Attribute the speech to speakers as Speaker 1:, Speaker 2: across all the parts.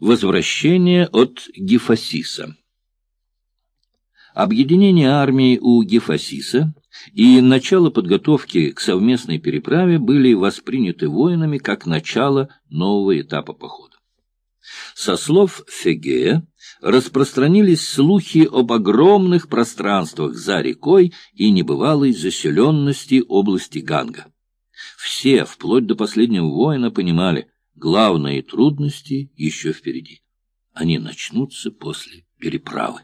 Speaker 1: Возвращение от Гефасиса Объединение армии у Гефасиса и начало подготовки к совместной переправе были восприняты воинами как начало нового этапа похода. Со слов Фегея распространились слухи об огромных пространствах за рекой и небывалой заселенности области Ганга. Все, вплоть до последнего воина, понимали, главные трудности еще впереди. Они начнутся после переправы.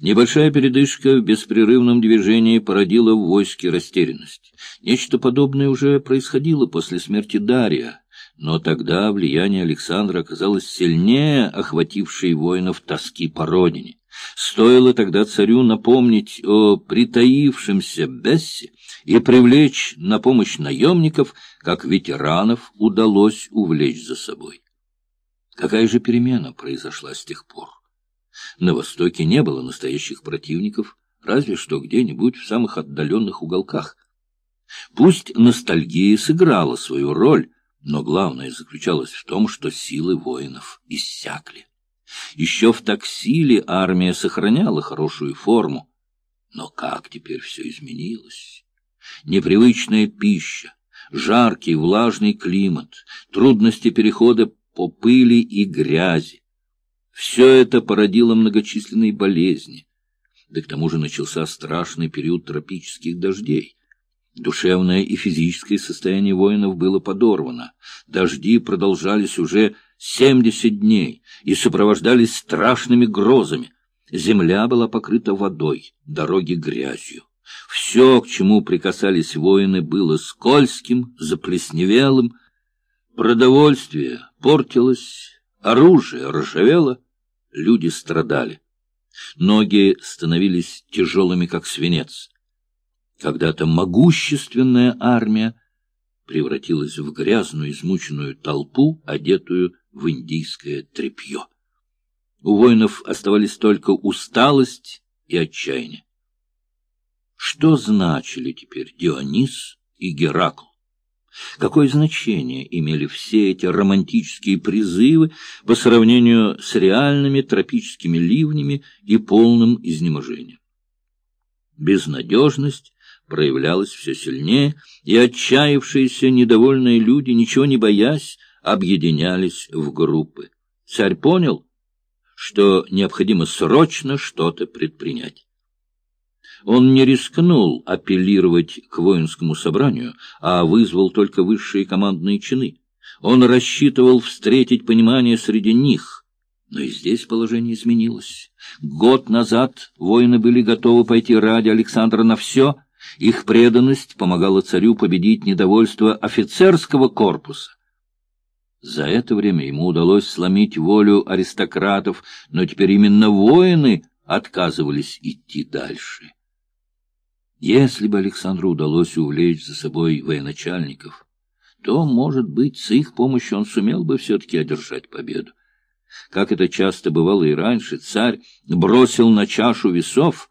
Speaker 1: Небольшая передышка в беспрерывном движении породила в войске растерянность. Нечто подобное уже происходило после смерти Дария, но тогда влияние Александра оказалось сильнее охватившей воинов тоски по родине. Стоило тогда царю напомнить о притаившемся Бессе и привлечь на помощь наемников, как ветеранов удалось увлечь за собой. Какая же перемена произошла с тех пор? На Востоке не было настоящих противников, разве что где-нибудь в самых отдаленных уголках. Пусть ностальгия сыграла свою роль, но главное заключалось в том, что силы воинов иссякли. Еще в Таксиле армия сохраняла хорошую форму, но как теперь все изменилось? Непривычная пища, жаркий влажный климат, трудности перехода по пыли и грязи, все это породило многочисленные болезни. Да к тому же начался страшный период тропических дождей. Душевное и физическое состояние воинов было подорвано. Дожди продолжались уже семьдесят дней и сопровождались страшными грозами. Земля была покрыта водой, дороги грязью. Все, к чему прикасались воины, было скользким, заплесневелым. Продовольствие портилось, оружие ржавело, люди страдали. Ноги становились тяжелыми, как свинец. Когда-то могущественная армия превратилась в грязную, измученную толпу, одетую в индийское тряпье. У воинов оставались только усталость и отчаяние. Что значили теперь Дионис и Геракл? Какое значение имели все эти романтические призывы по сравнению с реальными тропическими ливнями и полным изнеможением? Безнадежность проявлялась все сильнее, и отчаявшиеся недовольные люди, ничего не боясь, объединялись в группы. Царь понял, что необходимо срочно что-то предпринять. Он не рискнул апеллировать к воинскому собранию, а вызвал только высшие командные чины. Он рассчитывал встретить понимание среди них. Но и здесь положение изменилось. Год назад воины были готовы пойти ради Александра на все. Их преданность помогала царю победить недовольство офицерского корпуса. За это время ему удалось сломить волю аристократов, но теперь именно воины отказывались идти дальше. Если бы Александру удалось увлечь за собой военачальников, то, может быть, с их помощью он сумел бы все-таки одержать победу. Как это часто бывало и раньше, царь бросил на чашу весов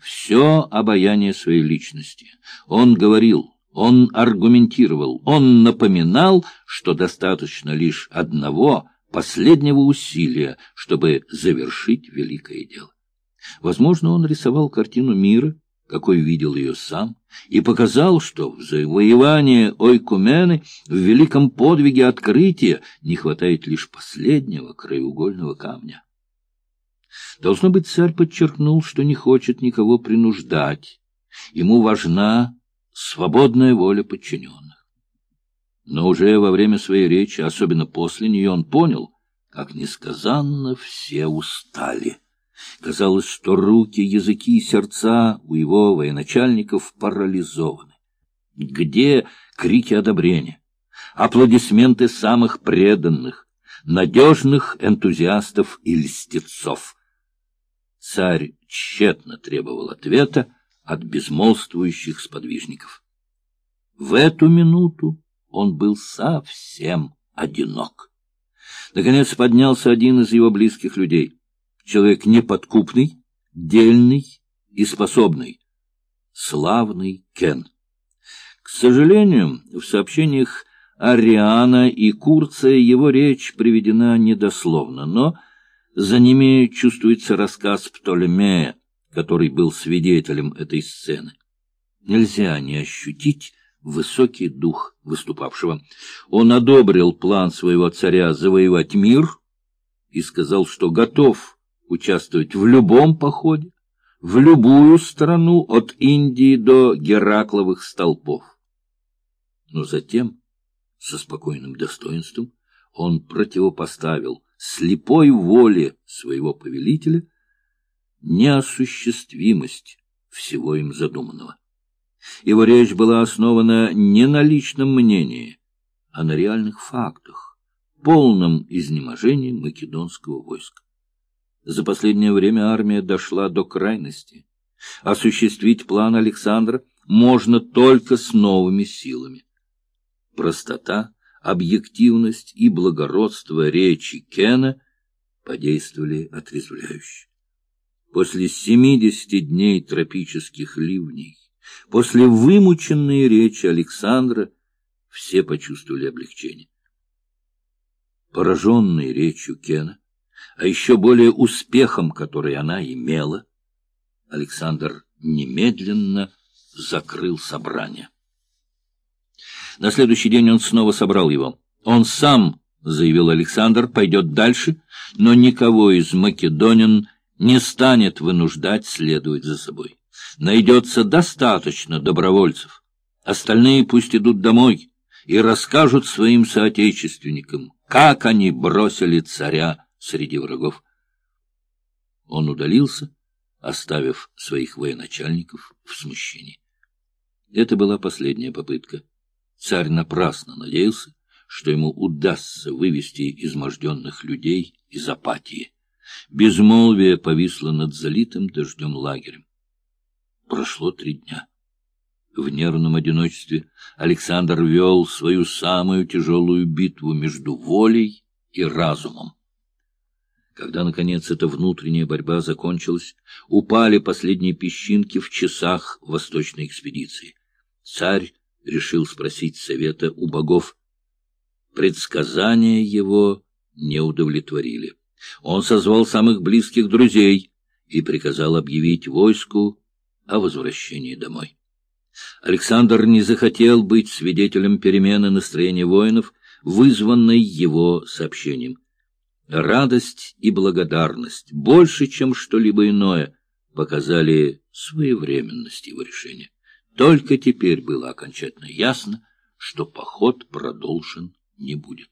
Speaker 1: все обаяние своей личности. Он говорил, он аргументировал, он напоминал, что достаточно лишь одного последнего усилия, чтобы завершить великое дело. Возможно, он рисовал картину мира, какой видел ее сам, и показал, что в завоевании Ойкумены в великом подвиге открытия не хватает лишь последнего краеугольного камня. Должно быть, царь подчеркнул, что не хочет никого принуждать. Ему важна свободная воля подчиненных. Но уже во время своей речи, особенно после нее, он понял, как несказанно все устали. Казалось, что руки, языки и сердца у его военачальников парализованы. Где крики одобрения, аплодисменты самых преданных, надежных энтузиастов и льстецов? Царь тщетно требовал ответа от безмолвствующих сподвижников. В эту минуту он был совсем одинок. Наконец поднялся один из его близких людей человек неподкупный, дельный и способный, славный Кен. К сожалению, в сообщениях Ариана и Курция его речь приведена недословно, но за ними чувствуется рассказ Птолемея, который был свидетелем этой сцены. Нельзя не ощутить высокий дух выступавшего. Он одобрил план своего царя завоевать мир и сказал, что готов участвовать в любом походе, в любую страну от Индии до Геракловых столпов. Но затем, со спокойным достоинством, он противопоставил слепой воле своего повелителя неосуществимость всего им задуманного. Его речь была основана не на личном мнении, а на реальных фактах, полном изнеможении македонского войска. За последнее время армия дошла до крайности. Осуществить план Александра можно только с новыми силами. Простота, объективность и благородство речи Кена подействовали отрезвляюще. После семидесяти дней тропических ливней, после вымученной речи Александра, все почувствовали облегчение. Пораженный речью Кена, а еще более успехом, который она имела, Александр немедленно закрыл собрание. На следующий день он снова собрал его. Он сам, заявил Александр, пойдет дальше, но никого из македонин не станет вынуждать следовать за собой. Найдется достаточно добровольцев. Остальные пусть идут домой и расскажут своим соотечественникам, как они бросили царя среди врагов. Он удалился, оставив своих военачальников в смущении. Это была последняя попытка. Царь напрасно надеялся, что ему удастся вывести изможденных людей из апатии. Безмолвие повисло над залитым дождем лагерем. Прошло три дня. В нервном одиночестве Александр вел свою самую тяжелую битву между волей и разумом. Когда, наконец, эта внутренняя борьба закончилась, упали последние песчинки в часах восточной экспедиции. Царь решил спросить совета у богов. Предсказания его не удовлетворили. Он созвал самых близких друзей и приказал объявить войску о возвращении домой. Александр не захотел быть свидетелем перемены настроения воинов, вызванной его сообщением. Радость и благодарность, больше, чем что-либо иное, показали своевременность его решения. Только теперь было окончательно ясно, что поход продолжен не будет.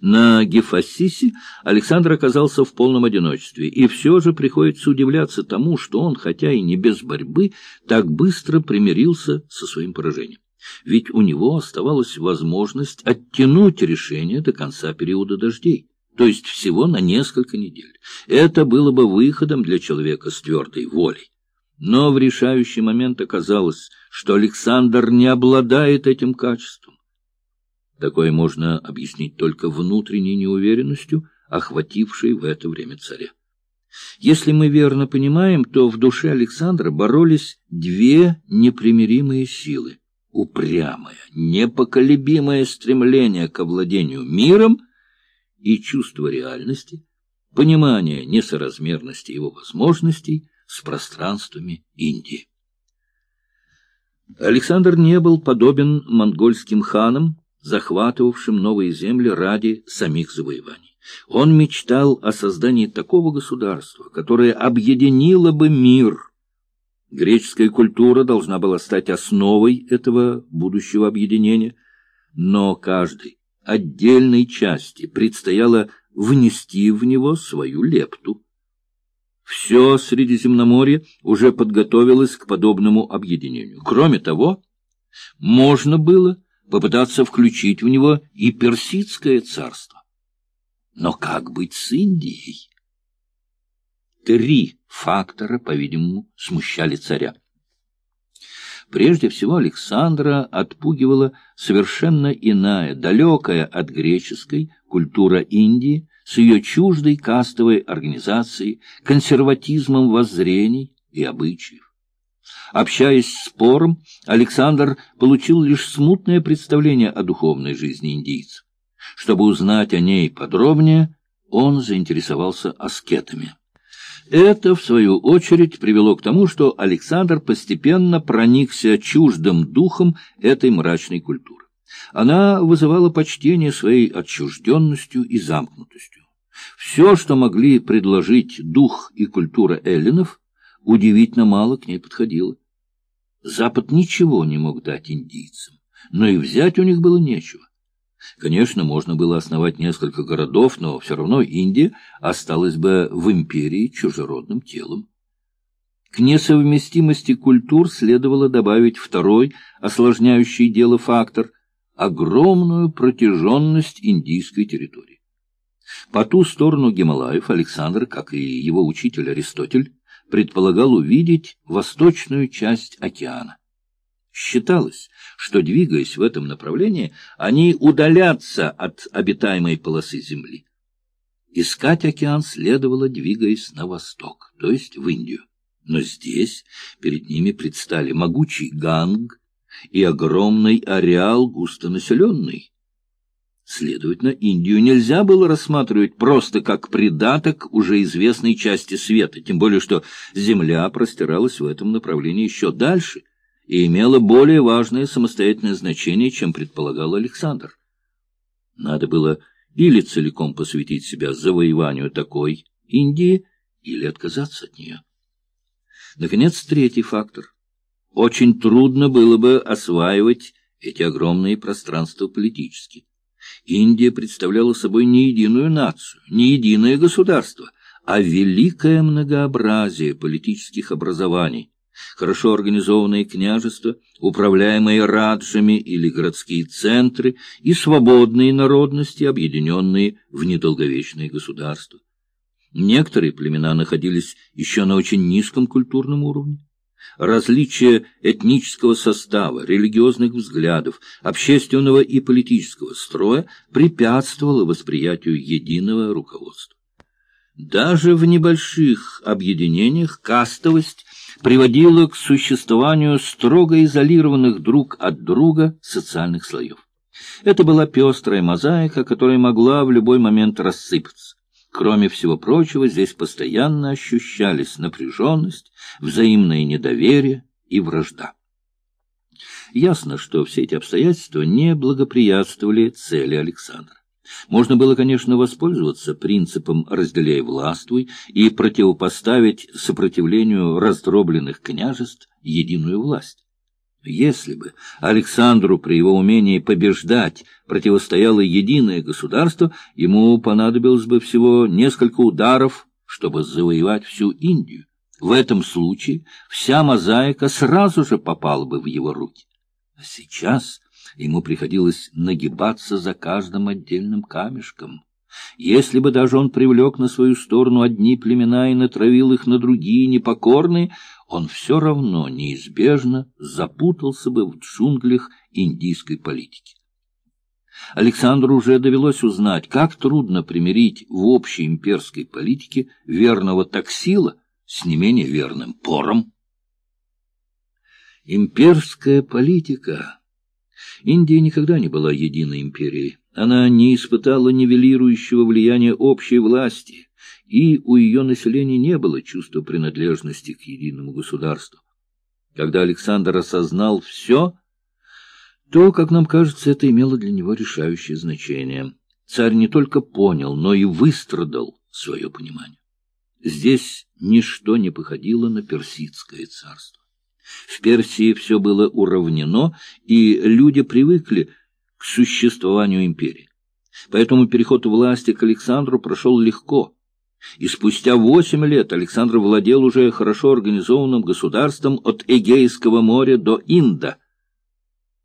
Speaker 1: На Гефасисе Александр оказался в полном одиночестве, и все же приходится удивляться тому, что он, хотя и не без борьбы, так быстро примирился со своим поражением. Ведь у него оставалась возможность оттянуть решение до конца периода дождей, то есть всего на несколько недель. Это было бы выходом для человека с твердой волей. Но в решающий момент оказалось, что Александр не обладает этим качеством. Такое можно объяснить только внутренней неуверенностью, охватившей в это время царя. Если мы верно понимаем, то в душе Александра боролись две непримиримые силы — упрямое, непоколебимое стремление к овладению миром и чувство реальности, понимание несоразмерности его возможностей — с пространствами Индии. Александр не был подобен монгольским ханам, захватывавшим новые земли ради самих завоеваний. Он мечтал о создании такого государства, которое объединило бы мир. Греческая культура должна была стать основой этого будущего объединения, но каждой отдельной части предстояло внести в него свою лепту. Все Средиземноморье уже подготовилось к подобному объединению. Кроме того, можно было попытаться включить в него и Персидское царство. Но как быть с Индией? Три фактора, по-видимому, смущали царя. Прежде всего Александра отпугивала совершенно иная, далекая от греческой культура Индии, с ее чуждой кастовой организацией, консерватизмом воззрений и обычаев. Общаясь с Пором, Александр получил лишь смутное представление о духовной жизни индийцев. Чтобы узнать о ней подробнее, он заинтересовался аскетами. Это, в свою очередь, привело к тому, что Александр постепенно проникся чуждым духом этой мрачной культуры. Она вызывала почтение своей отчужденностью и замкнутостью. Все, что могли предложить дух и культура эллинов, удивительно мало к ней подходило. Запад ничего не мог дать индийцам, но и взять у них было нечего. Конечно, можно было основать несколько городов, но все равно Индия осталась бы в империи чужеродным телом. К несовместимости культур следовало добавить второй, осложняющий дело фактор – огромную протяженность индийской территории. По ту сторону Гималаев Александр, как и его учитель Аристотель, предполагал увидеть восточную часть океана. Считалось, что, двигаясь в этом направлении, они удалятся от обитаемой полосы Земли. Искать океан следовало, двигаясь на восток, то есть в Индию. Но здесь перед ними предстали могучий Ганг и огромный ареал густонаселенный. Следовательно, Индию нельзя было рассматривать просто как придаток уже известной части света, тем более что Земля простиралась в этом направлении еще дальше, и имела более важное самостоятельное значение, чем предполагал Александр. Надо было или целиком посвятить себя завоеванию такой Индии, или отказаться от нее. Наконец, третий фактор. Очень трудно было бы осваивать эти огромные пространства политически. Индия представляла собой не единую нацию, не единое государство, а великое многообразие политических образований, хорошо организованные княжества, управляемые раджами или городские центры и свободные народности, объединенные в недолговечные государства. Некоторые племена находились еще на очень низком культурном уровне. Различие этнического состава, религиозных взглядов, общественного и политического строя препятствовало восприятию единого руководства. Даже в небольших объединениях кастовость приводило к существованию строго изолированных друг от друга социальных слоев. Это была пестрая мозаика, которая могла в любой момент рассыпаться. Кроме всего прочего, здесь постоянно ощущались напряженность, взаимное недоверие и вражда. Ясно, что все эти обстоятельства не благоприятствовали цели Александра. Можно было, конечно, воспользоваться принципом «разделяй властвуй» и противопоставить сопротивлению раздробленных княжеств единую власть. Если бы Александру при его умении побеждать противостояло единое государство, ему понадобилось бы всего несколько ударов, чтобы завоевать всю Индию. В этом случае вся мозаика сразу же попала бы в его руки. А сейчас Ему приходилось нагибаться за каждым отдельным камешком. Если бы даже он привлек на свою сторону одни племена и натравил их на другие непокорные, он все равно неизбежно запутался бы в джунглях индийской политики. Александру уже довелось узнать, как трудно примирить в общей имперской политике верного таксила с не менее верным пором. Имперская политика Индия никогда не была единой империей. Она не испытала нивелирующего влияния общей власти, и у ее населения не было чувства принадлежности к единому государству. Когда Александр осознал все, то, как нам кажется, это имело для него решающее значение. Царь не только понял, но и выстрадал свое понимание. Здесь ничто не походило на персидское царство. В Персии все было уравнено, и люди привыкли к существованию империи. Поэтому переход власти к Александру прошел легко. И спустя восемь лет Александр владел уже хорошо организованным государством от Эгейского моря до Инда.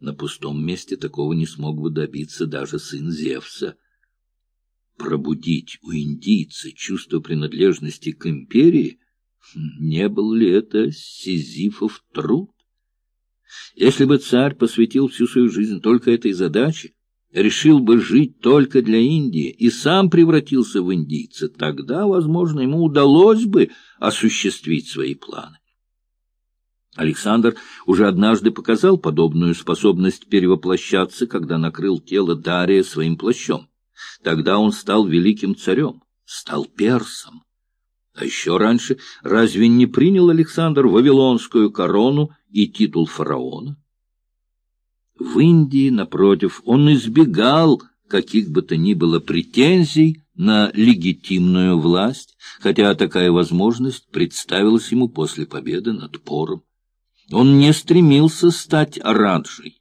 Speaker 1: На пустом месте такого не смог бы добиться даже сын Зевса. Пробудить у индийца чувство принадлежности к империи — не был ли это Сизифов труд? Если бы царь посвятил всю свою жизнь только этой задаче, решил бы жить только для Индии и сам превратился в индийца, тогда, возможно, ему удалось бы осуществить свои планы. Александр уже однажды показал подобную способность перевоплощаться, когда накрыл тело Дария своим плащом. Тогда он стал великим царем, стал персом. А еще раньше разве не принял Александр вавилонскую корону и титул фараона? В Индии, напротив, он избегал каких бы то ни было претензий на легитимную власть, хотя такая возможность представилась ему после победы над Пором. Он не стремился стать раджей.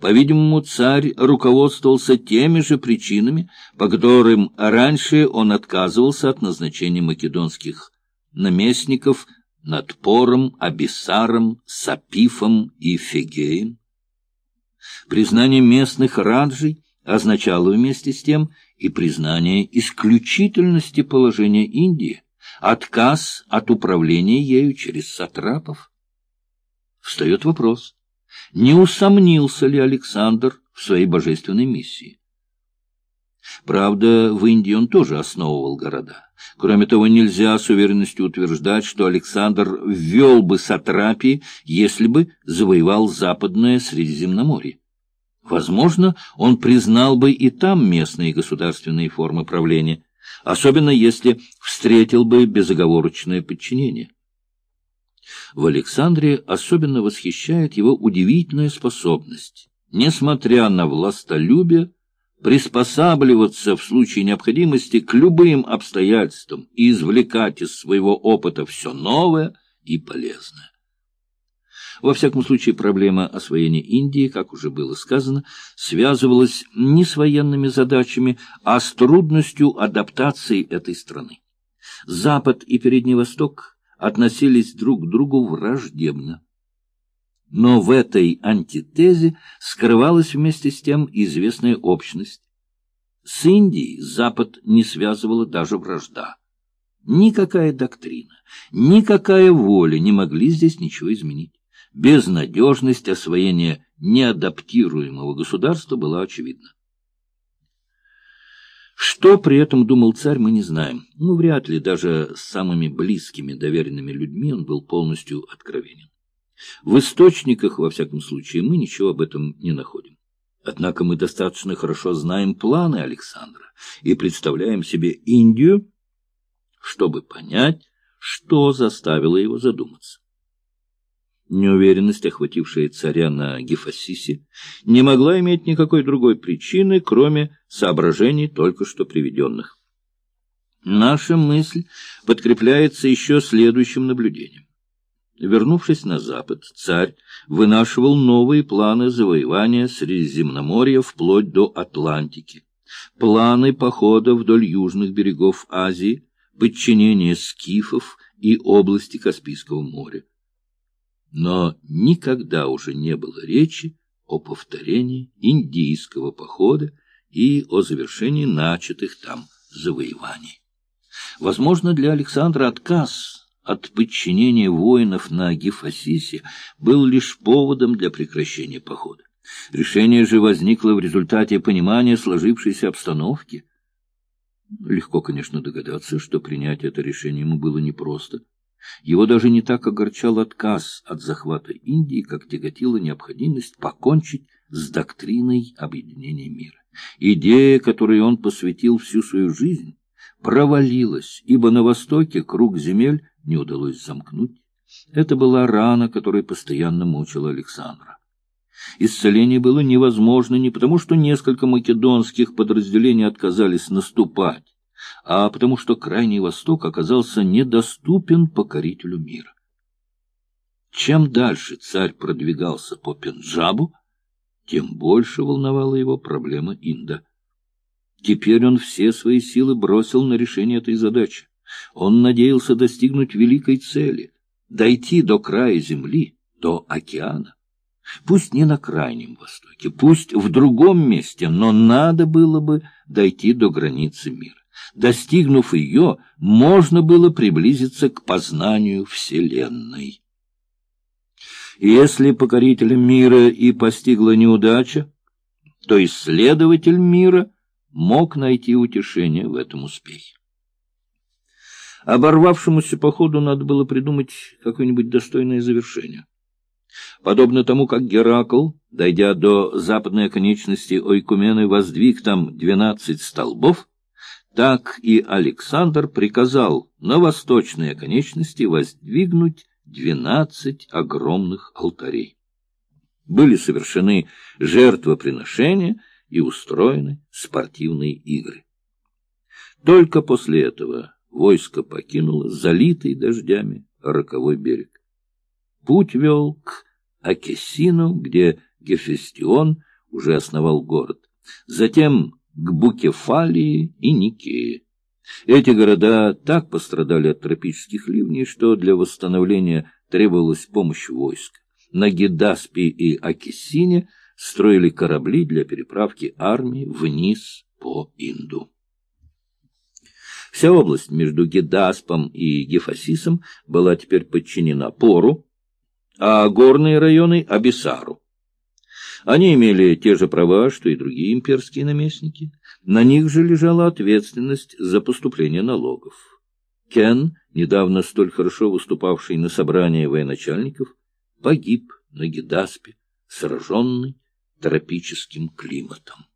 Speaker 1: По-видимому, царь руководствовался теми же причинами, по которым раньше он отказывался от назначения македонских наместников над Пором, Абиссаром, Сапифом и Фегеем. Признание местных раджей означало вместе с тем и признание исключительности положения Индии, отказ от управления ею через сатрапов. Встает вопрос, не усомнился ли Александр в своей божественной миссии? Правда, в Индии он тоже основывал города. Кроме того, нельзя с уверенностью утверждать, что Александр ввел бы сатрапии, если бы завоевал Западное Средиземноморье. Возможно, он признал бы и там местные государственные формы правления, особенно если встретил бы безоговорочное подчинение. В Александре особенно восхищает его удивительная способность, несмотря на властолюбие, приспосабливаться в случае необходимости к любым обстоятельствам и извлекать из своего опыта все новое и полезное. Во всяком случае, проблема освоения Индии, как уже было сказано, связывалась не с военными задачами, а с трудностью адаптации этой страны. Запад и Передний Восток относились друг к другу враждебно. Но в этой антитезе скрывалась вместе с тем известная общность. С Индией Запад не связывала даже вражда. Никакая доктрина, никакая воля не могли здесь ничего изменить безнадежность освоения неадаптируемого государства была очевидна. Что при этом думал царь, мы не знаем. Ну, вряд ли даже с самыми близкими доверенными людьми он был полностью откровенен. В источниках, во всяком случае, мы ничего об этом не находим. Однако мы достаточно хорошо знаем планы Александра и представляем себе Индию, чтобы понять, что заставило его задуматься. Неуверенность, охватившая царя на Гефасисе, не могла иметь никакой другой причины, кроме соображений только что приведенных. Наша мысль подкрепляется еще следующим наблюдением. Вернувшись на запад, царь вынашивал новые планы завоевания Средиземноморья вплоть до Атлантики, планы похода вдоль южных берегов Азии, подчинения скифов и области Каспийского моря но никогда уже не было речи о повторении индийского похода и о завершении начатых там завоеваний. Возможно, для Александра отказ от подчинения воинов на Гефасисе был лишь поводом для прекращения похода. Решение же возникло в результате понимания сложившейся обстановки. Легко, конечно, догадаться, что принять это решение ему было непросто. Его даже не так огорчал отказ от захвата Индии, как тяготила необходимость покончить с доктриной объединения мира. Идея, которой он посвятил всю свою жизнь, провалилась, ибо на востоке круг земель не удалось замкнуть. Это была рана, которая постоянно мучила Александра. Исцеление было невозможно не потому, что несколько македонских подразделений отказались наступать, а потому что Крайний Восток оказался недоступен покорителю мира. Чем дальше царь продвигался по Пенджабу, тем больше волновала его проблема Инда. Теперь он все свои силы бросил на решение этой задачи. Он надеялся достигнуть великой цели — дойти до края земли, до океана. Пусть не на Крайнем Востоке, пусть в другом месте, но надо было бы дойти до границы мира. Достигнув ее, можно было приблизиться к познанию Вселенной. Если покорителем мира и постигла неудача, то исследователь мира мог найти утешение в этом успехе. Оборвавшемуся походу надо было придумать какое-нибудь достойное завершение. Подобно тому, как Геракл, дойдя до западной оконечности Ойкумены, воздвиг там двенадцать столбов, так и Александр приказал на восточной оконечности воздвигнуть двенадцать огромных алтарей. Были совершены жертвоприношения и устроены спортивные игры. Только после этого войско покинуло залитый дождями роковой берег. Путь вел к Акесину, где Гефестион уже основал город, затем к Букефалии и Никее. Эти города так пострадали от тропических ливней, что для восстановления требовалась помощь войск. На Гедаспе и Акесине строили корабли для переправки армии вниз по Инду. Вся область между Гедаспом и Гефасисом была теперь подчинена Пору, а горные районы — Абисару. Они имели те же права, что и другие имперские наместники. На них же лежала ответственность за поступление налогов. Кен, недавно столь хорошо выступавший на собрании военачальников, погиб на Гедаспе, сраженный тропическим климатом.